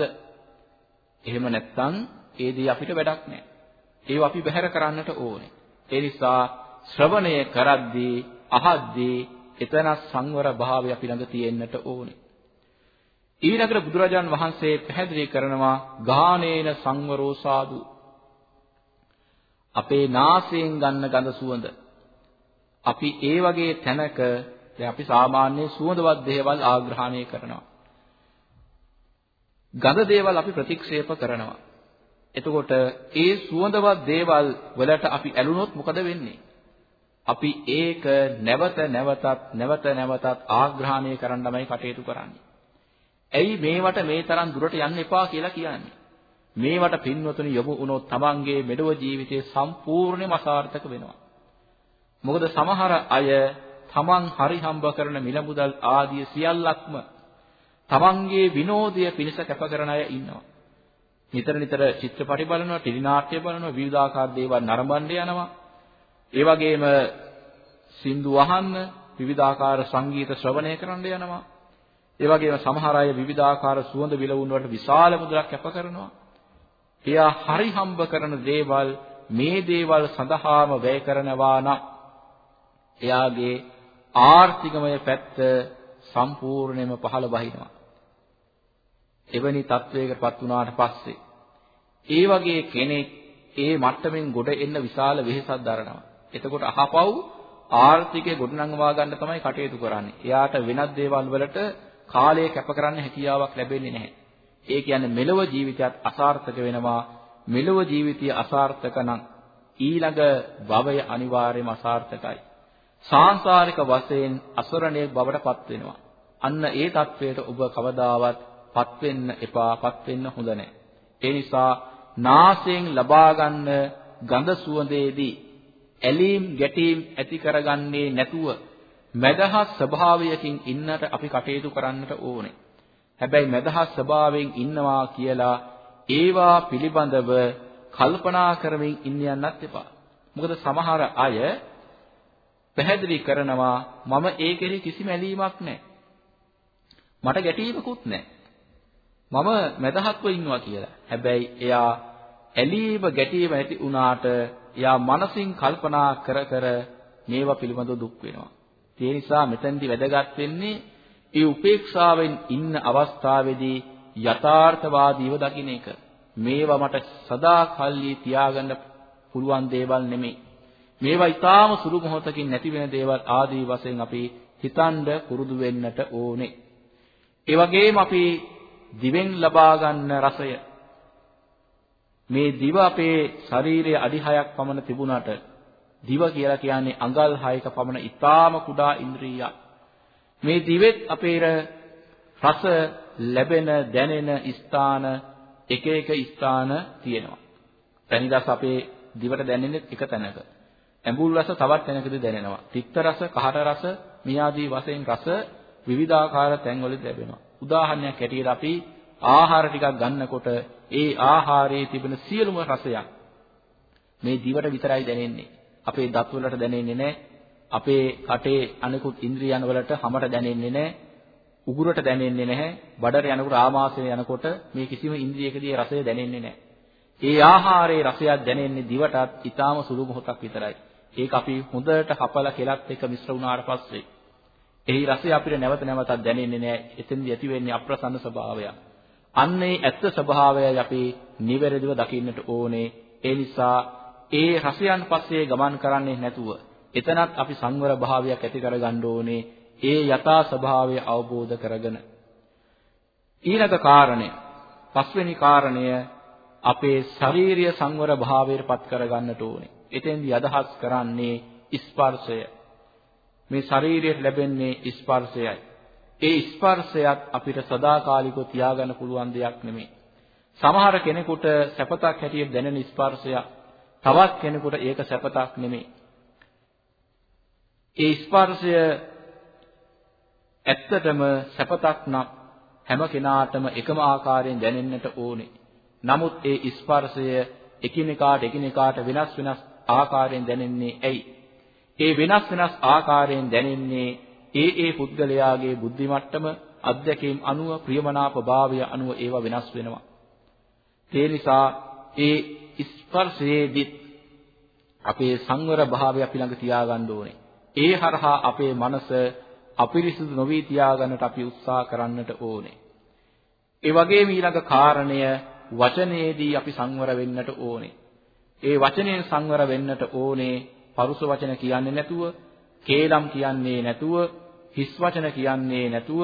එහෙම නැත්නම් ඒ දේ අපිට වැඩක් නැහැ ඒව අපි බැහැර කරන්නට ඕනේ. ඒ නිසා ශ්‍රවණය කරද්දී අහද්දී එතන සංවර භාවය අපි ළඟ තියෙන්නට ඕනේ. ඊළඟට බුදුරජාන් වහන්සේ පැහැදිලි කරනවා ගානේන සංවරෝ සාදු. අපේ නාසයෙන් ගන්න ගඳ සුවඳ අපි ඒ වගේ තැනක දැන් අපි සාමාන්‍ය සුවඳවත් දේවල් ආග්‍රහණය කරනවා. ගඳ දේවල් අපි ප්‍රතික්ෂේප කරනවා. එතකොට ඒ සුවඳවත් දේවල් වලට අපි ඇලුනොත් මොකද වෙන්නේ? අපි ඒක නැවත නැවතත් නැවත නැවතත් ආග්‍රහණය කරන්නමයි කටයුතු කරන්නේ. ඇයි මේවට මේ තරම් දුරට යන්න එපා කියලා කියන්නේ? මේවට පින්වතුනි යොමු වුණොත් තමන්ගේ මෙලොව ජීවිතේ සම්පූර්ණයෙන්ම අසාර්ථක වෙනවා. මොකද සමහර අය තමන් හරි හම්බ කරන මිල මුදල් ආදී සියල්ලක්ම තමන්ගේ විනෝදය පිණිස කැප කරන අය ඉන්නවා. නිතර නිතර චිත්‍රපටි බලනවා, ටෙලි නාට්‍ය බලනවා, විවිධාකාර දේවල් නරඹන්න යනවා. ඒ වගේම සින්දු අහන්න, විවිධාකාර සංගීත ශ්‍රවණය කරන්න යනවා. ඒ වගේම සමහර අය විවිධාකාර සුවඳ විලවුන් වලට විශාල මුදලක් කැප කරනවා. එයා හරි හම්බ කරන දේවල් මේ දේවල් සඳහාම වැය කරනවා නම් එයාගේ ආර්ථිකමය පැත්ත සම්පූර්ණයෙන්ම පහළ බහිනවා. එවැනි තත්වයකටපත් වුණාට පස්සේ ඒ වගේ කෙනෙක් ඒ මට්ටමින් ගොඩ එන්න විශාල වෙහෙසක් දරනවා. එතකොට අහපව් ආර්ථිකය ගොඩනංවා ගන්න තමයි කටයුතු කරන්නේ. එයාට වෙනත් දේවල් වලට කාලය කැප කරන්න හැකියාවක් ලැබෙන්නේ නැහැ. ඒ කියන්නේ මෙලව ජීවිතයත් අසාර්ථක වෙනවා. මෙලව ජීවිතය අසාර්ථක නම් ඊළඟ භවය අනිවාර්යයෙන්ම අසාර්ථකයි. සාංශාරික වශයෙන් අසරණයේ බවටපත් වෙනවා. අන්න ඒ தത്വයට ඔබ කවදාවත් පත් වෙන්න එපා, පත් වෙන්න හොඳ නැහැ. ඒ නිසා නාසයෙන් ලබා ගන්න ගඳ සුවඳේදී ඇලීම් ගැටීම් ඇති කරගන්නේ නැතුව මදහත් ස්වභාවයකින් ඉන්නට අපි කටයුතු කරන්නට ඕනේ. හැබැයි මදහත් ස්වභාවයෙන් ඉන්නවා කියලා ඒවා පිළිබඳව කල්පනා කරමින් ඉන්න යන්නත් එපා. මොකද සමහර අය පැහැදිලි කරනවා මම ඒ කෙරෙහි කිසිම ඇලීමක් නැහැ. මට ගැටීමකුත් නැහැ. මම මදහත්ව ඉන්නවා කියලා. හැබැයි එයා ඇලීම ගැටීම ඇති වුණාට එයා මනසින් කල්පනා කර කර මේවා පිළිබඳව දුක් වෙනවා. ඒ නිසා මෙතෙන්දි වැදගත් වෙන්නේ ඒ උපේක්ෂාවෙන් ඉන්න අවස්ථාවේදී යථාර්ථවාදීව දකින්න එක. මේවා මට සදා කල්ලි තියාගන්න පුළුවන් දේවල් නෙමෙයි. මේවා ඊටාම සුළු මොහොතකින් නැති වෙන දේවල් ආදී වශයෙන් අපි හිතනද පුරුදු වෙන්නට ඕනේ. ඒ වගේම අපි දිවෙන් ලබා ගන්න රසය මේ දිව අපේ ශරීරයේ අඩි 6ක් පමණ තිබුණාට දිව කියලා කියන්නේ අඟල් 6ක පමණ ඊටාම කුඩා ඉන්ද්‍රියක්. මේ දිවෙත් අපේ රස ලැබෙන දැනෙන ස්ථාන එක එක ස්ථාන තියෙනවා. පැණිදස් අපේ දිවට දැනෙන්නේ එක තැනක. ඇඹුල් රස තවත් තැනකදී දැනෙනවා. තිත්ත රස, කහට රස, මේ ආදී වශයෙන් රස විවිධාකාර තැන්වලදී ලැබෙනවා. උදාහරණයක් ඇටියට අපි ආහාර ටිකක් ගන්නකොට ඒ ආහාරයේ තිබෙන සියලුම රසයන් මේ දිවට විතරයි දැනෙන්නේ. අපේ දත් වලට දැනෙන්නේ නැහැ. අපේ කටේ අනිකුත් ඉන්ද්‍රියයන් වලට හැමත දැනෙන්නේ නැහැ. උගුරට දැනෙන්නේ නැහැ. බඩට යනකොට ආමාශය යනකොට මේ කිසිම ඉන්ද්‍රියකදී රසය දැනෙන්නේ නැහැ. ඒ ආහාරයේ රසයක් දැනෙන්නේ දිවටත් ඊටාම සුළු මොහොතක් විතරයි. ඒක අපි හොඳට හපලා කෙලත් එක්ක මිශ්‍ර වුණාට පස්සේ එහි රසය අපිට නැවත නැවතත් දැනෙන්නේ නැහැ. එතෙන්දී ඇති වෙන්නේ අප්‍රසන්න ස්වභාවයක්. අන්නේ ඇත්ත ස්වභාවයයි අපි නිවැරදිව දකින්නට ඕනේ. ඒ නිසා ඒ රසයන් පස්සේ ගමන් කරන්නේ නැතුව එතනත් අපි සංවර භාවයක් ඇති කරගන්න ඕනේ. ඒ යථා ස්වභාවය අවබෝධ කරගෙන ඊළඟ කාරණය පස්වෙනි කාරණය අපේ ශාරීරිය සංවර භාවයට පත් කරගන්නට ඕනේ. එතෙන්දී අදහස් කරන්නේ ස්පර්ශය. මේ ශරීරයට ලැබෙන්නේ ස්පර්ශයයි. ඒ ස්පර්ශයත් අපිට සදාකාලිකව තියාගන්න පුළුවන් දෙයක් නෙමෙයි. සමහර කෙනෙකුට සැපතක් හැටියට දැනෙන ස්පර්ශයක් තවත් කෙනෙකුට ඒක සැපතක් නෙමෙයි. ඒ ස්පර්ශය ඇත්තටම සැපතක් නම් හැම කෙනාටම එකම ආකාරයෙන් දැනෙන්නට ඕනේ. නමුත් ඒ ස්පර්ශය එකිනෙකාට එකිනෙකාට වෙනස් වෙනස් ආකාරයෙන් දැනෙන්නේ ඇයි? ඒ වෙනස් වෙනස් ආකාරයෙන් දැනෙන්නේ ඒ ඒ පුද්ගලයාගේ බුද්ධි මට්ටම අධ්‍යක්ීම් අනුව ප්‍රියමනාප භාවය අනුව ඒවා වෙනස් වෙනවා. ඒ නිසා ඒ ස්පර්ශයේදී අපේ සංවර භාවය අපි ළඟ තියාගන්න ඕනේ. ඒ හරහා අපේ මනස අපිරිසුදු නොවී තියාගන්නට අපි උත්සාහ කරන්නට ඕනේ. ඒ වගේම ඊළඟ කාරණය වචනයේදී අපි සංවර වෙන්නට ඕනේ. ඒ වචනයෙන් සංවර වෙන්නට ඕනේ පරුස වචන කියන්නේ නැතුව, කේලම් කියන්නේ නැතුව, හිස් වචන කියන්නේ නැතුව,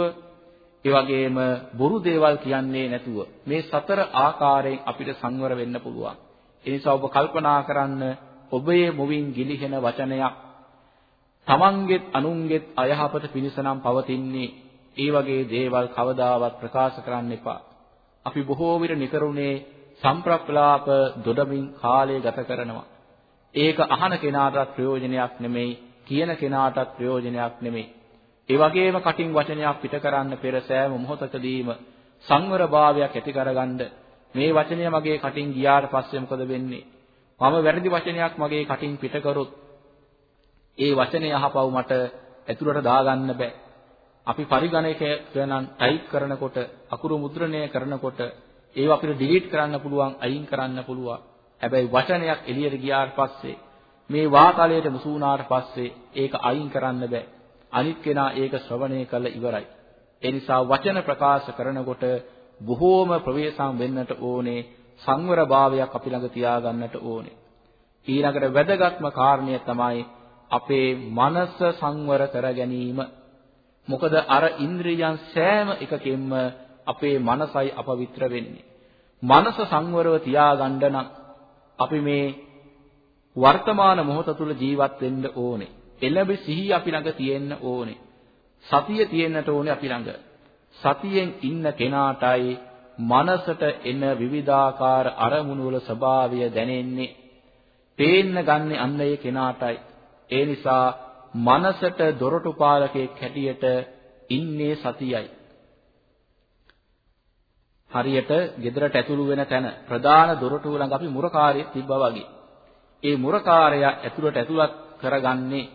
ඒ වගේම බොරු දේවල් කියන්නේ නැතුව මේ සතර ආකාරයෙන් අපිට සංවර වෙන්න පුළුවන්. ඒ නිසා ඔබ කල්පනා කරන්න ඔබේ මුවින් ගිලිහෙන වචනයක් තමන්ගෙත් අනුන්ගෙත් අයහපත පිණිස නම් පවතින්නේ ඒ වගේ දේවල් කවදාවත් ප්‍රකාශ කරන්න එපා. අපි බොහෝ විට නිකරුණේ සම්ප්‍රප්ලාප දොඩමින් කාලය ගත කරනවා. ඒක අහන කෙනාටත් ප්‍රයෝජනයක් නෙමෙයි, කියන කෙනාටත් ප්‍රයෝජනයක් නෙමෙයි. ඒ වගේම කටින් වචනයක් පිට කරන්න පෙර සෑම මොහොතකදීම සංවරභාවයක් ඇති කරගන්න මේ වචනය මගේ කටින් ගියාට පස්සේ මොකද වෙන්නේ? මම වැරදි වචනයක් මගේ කටින් පිට කරොත් ඒ වචනේ අහපව් මට ඇතුළට දාගන්න බෑ. අපි පරිගණකය ගණන් ටයිප් කරනකොට අකුරු මුද්‍රණය කරනකොට ඒව අපිට ඩිලීට් කරන්න පුළුවන් අයින් කරන්න පුළුවන්. හැබැයි වචනයක් එළියට ගියාට පස්සේ මේ වාතලයට මුසු වුණාට පස්සේ ඒක අයින් කරන්න බෑ. අනිත් කෙනා ඒක ශ්‍රවණය කළ ඉවරයි. ඒ නිසා වචන ප්‍රකාශ කරනකොට බොහෝම ප්‍රවේශම් වෙන්නට ඕනේ සංවරභාවයක් අපි ළඟ තියාගන්නට ඕනේ. ඊළඟට වැදගත්ම කාරණය තමයි අපේ මනස සංවර කර ගැනීම. මොකද අර ඉන්ද්‍රියයන් සෑම එකකින්ම අපේ මනසයි අපවිත්‍ර වෙන්නේ. මනස සංවරව තියාගන්න නම් අපි මේ වර්තමාන මොහොත තුල ජීවත් වෙන්න ඕනේ. එළඹ සිහිය අපි ළඟ තියෙන්න ඕනේ. සතිය තියෙන්නට ඕනේ අපි ළඟ. සතියෙන් ඉන්න කෙනාටයි මනසට එන විවිධාකාර අරමුණු වල ස්වභාවය දැනෙන්නේ. පේන්න ගන්න අන්න ඒ කෙනාටයි. ඒ නිසා මනසට දොරටු පාලකෙක් හැටියට ඉන්නේ සතියයි. හරියට ගෙදරට ඇතුළු වෙන තැන ප්‍රධාන දොරටුව ළඟ අපි මුරකාරයෙක් තිබ්බා වගේ. ඒ මුරකාරයා ඇතුළට ඇතුළත් කරගන්නේ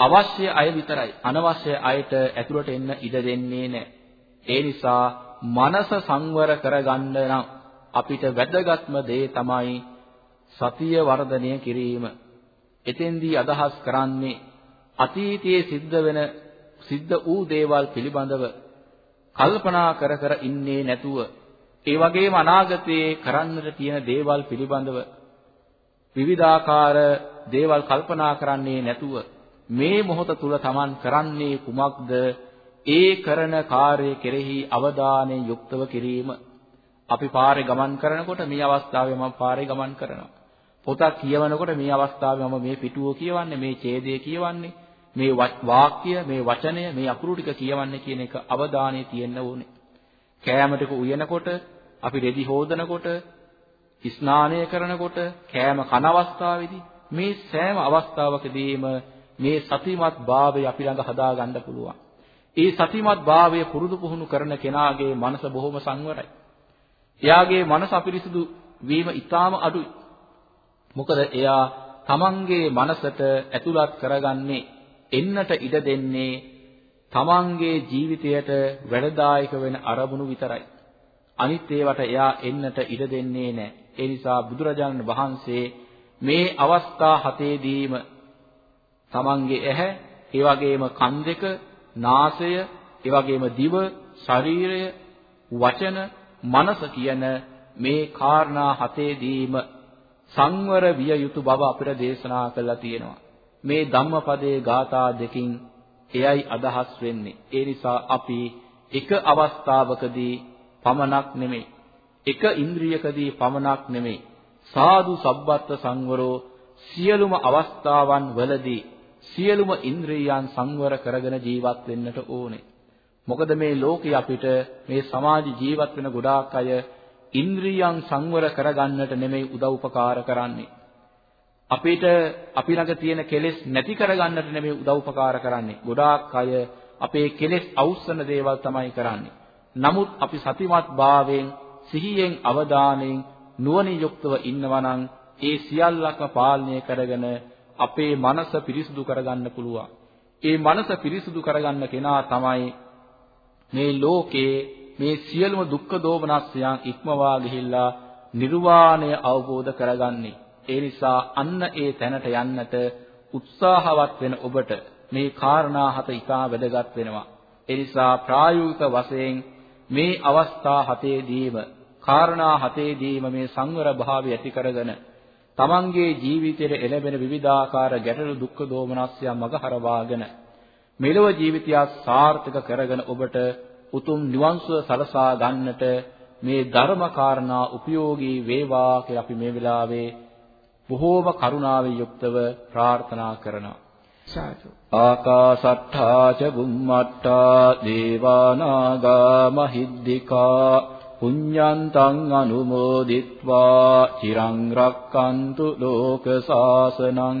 අවශ්‍ය අය විතරයි. අනවශ්‍ය අයට ඇතුළට එන්න ඉඩ දෙන්නේ නැහැ. ඒ නිසා මනස සංවර කරගන්න නම් අපිට වැදගත්ම දේ තමයි සතිය වර්ධනය කිරීම. එතෙන්දී අදහස් කරන්නේ අතීතයේ සිද්ධ වෙන සිද්ධ වූ දේවල් පිළිබඳව කල්පනා කර කර ඉන්නේ නැතුව ඒ වගේම අනාගතයේ කරන්නට තියෙන දේවල් පිළිබඳව විවිධාකාර දේවල් කල්පනා කරන්නේ නැතුව මේ මොහොත තුල Taman කරන්නේ කුමක්ද? ඒ කරන කාර්ය කෙරෙහි අවධානයෙන් යුක්තව කිරීම. අපි පාරේ ගමන් කරනකොට මේ අවස්ථාවේ මම පාරේ ගමන් කරනවා. පොතක් කියවනකොට මේ අවස්ථාවේ මම මේ පිටුව කියවන්නේ මේ ඡේදය කියවන්නේ මේ වාක්‍ය මේ වචනය මේ අකුරු ටික කියවන්නේ කියන එක අවධානය තියෙන්න ඕනේ. කෑම ටික උයනකොට අපි රෙදි හොදනකොට ස්නානය කරනකොට කෑම කන අවස්ථාවේදී මේ සෑම අවස්ථාවකදීම මේ සතිමත් භාවය අපි ළඟ හදා ගන්න පුළුවන්. ඒ සතිමත් භාවය පුරුදු පුහුණු කරන කෙනාගේ මනස බොහොම සංවරයි. එයාගේ මනස අපිරිසුදු වීම ඊටාම අඩුයි. මොකද එයා තමන්ගේ මනසට ඇතුළත් කරගන්නේ එන්නට ඉඩ දෙන්නේ තමන්ගේ ජීවිතයට වැඩදායක වෙන අරමුණු විතරයි. අනිත් ඒවට එයා එන්නට ඉඩ දෙන්නේ නැහැ. ඒ නිසා බුදුරජාණන් වහන්සේ මේ අවස්ථා හතේදීම තමන්ගේ ඇහැ, ඒ වගේම කන් දෙක, නාසය, ඒ වගේම දිව, ශරීරය, වචන, මනස කියන මේ කාරණා හතේදීම සංවර විය යුතු බව අපිට දේශනා කළා තියෙනවා. මේ ධම්මපදයේ ගාථා දෙකින් එයයි අදහස් වෙන්නේ. ඒ නිසා අපි එක අවස්ථාවකදී පමණක් නෙමෙයි එක ඉන්ද්‍රියකදී පමණක් නෙමෙයි සාදු සබ්බත් සංවරෝ සියලුම අවස්ථාවන් වලදී සියලුම ඉන්ද්‍රියයන් සංවර කරගෙන ජීවත් වෙන්නට ඕනේ. මොකද මේ ලෝකේ අපිට මේ සමාජ ජීවත් වෙන ගොඩාක් අය ඉන්ද්‍රියයන් සංවර කරගන්නට නෙමෙයි උදව් උපකාර කරන්නේ. අපිට අපි ළඟ තියෙන කෙලෙස් නැති කරගන්නට නෙමෙයි උදව් උපකාර කරන්නේ. ගොඩාක් අය අපේ කෙලෙස් අවුස්සන දේවල් තමයි කරන්නේ. නමුත් අපි සතිමත් භාවයෙන් සිහියෙන් අවධානයෙන් නුවණින් යුක්තව ඉන්නවා නම් ඒ සියල්ලක්ම පාලනය කරගෙන අපේ මනස පිරිසුදු කරගන්න පුළුවන්. ඒ මනස පිරිසුදු කරගන්න කෙනා තමයි මේ ලෝකේ මේ සියලුම දුක්ඛ දෝමනස්යන් ඉක්මවා ගිහිල්ලා නිර්වාණය අවබෝධ කරගන්නේ. ඒ නිසා අන්න ඒ තැනට යන්නට උත්සාහවත් වෙන ඔබට මේ කාරණා හත ඉතා වැදගත් වෙනවා. ඒ නිසා ප්‍රායෝගික වශයෙන් මේ අවස්ථා හතේදීම කාරණා හතේදීම මේ සංවර භාවය ඇති කරගෙන තමන්ගේ ජීවිතයේ එළඹෙන විවිධාකාර ගැටලු දුක්ඛ දෝමනස්යන් මගහරවාගෙන මෙලොව ජීවිතය සාර්ථක කරගෙන ඔබට උතුම් නිවන්සුව සලසා ගන්නට මේ ධර්ම කාරණා උපයෝගී වේවා කියලා අපි මේ වෙලාවේ බොහෝම කරුණාවෙන් යුක්තව ප්‍රාර්ථනා කරනවා. සාදු. ආකාසට්ඨා ච බුම්මට්ඨා දේවානාගා මහිද්దికා පුඤ්ඤන්තං අනුමෝදිත්වා චිරං රක්칸තු ලෝක සාසනං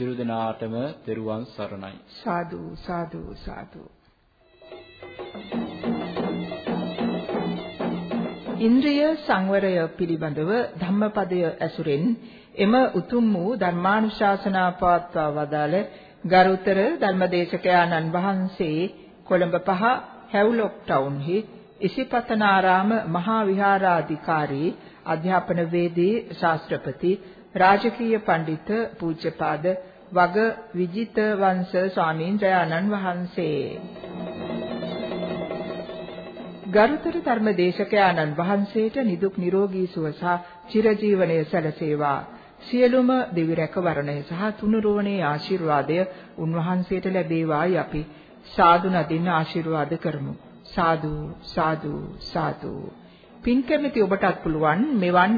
සියලු දෙනාටම තෙරුවන් සරණයි. සාදු සාදු සාදු. ඉන්ද්‍රිය සංවරය පිළිබඳව ධම්මපදය ඇසුරෙන් එම උතුම් වූ ධර්මානුශාසනා පවත්වා වදාළ ගරුතර ධර්මදේශකයාණන් වහන්සේ කොළඹ පහ හැව්ලොක් ටවුන්හි ඉසිපතනාරාම මහා විහාරාධිකාරී අධ්‍යාපන වේදී ශාස්ත්‍රපති රාජකීය පඬිත පූජ්‍යපාද වග විජිත වංශ ස්වාමීන් වහන්සේ. ගරුතර ධර්මදේශකයාණන් වහන්සේට නිදුක් නිරෝගී සුව සහ චිරජීවනයේ සැලසේවා. සියලුම දිවි රැකවරණය සහ තුනුරුවනේ ආශිර්වාදය උන්වහන්සේට ලැබේවායි අපි සාදු නදින්න ආශිර්වාද කරමු. සාදු සාදු සාදු. පින් කැමති ඔබටත් පුළුවන් මෙවන්